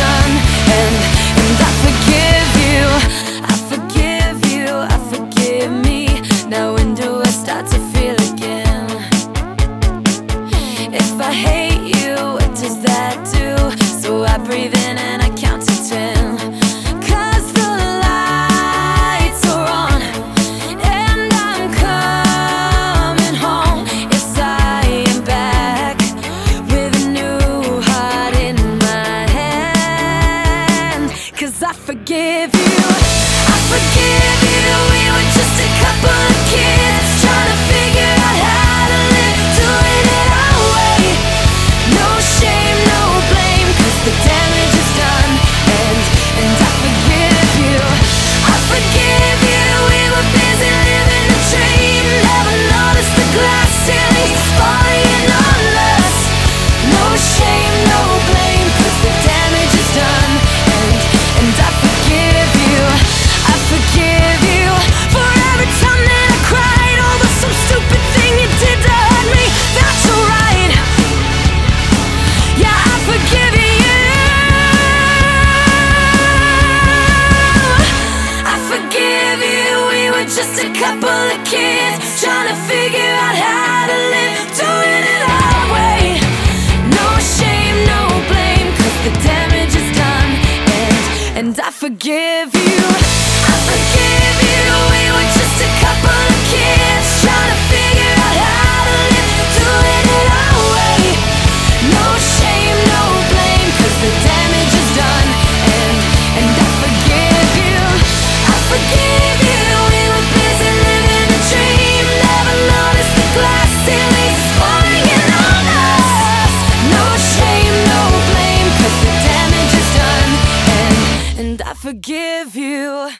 done. I forgive you. I forgive you. We were just a couple of kids. couple of kids trying to figure out how to live, doing it our way. No shame, no blame, cause the damage is done, and, and I forgive you. forgive you.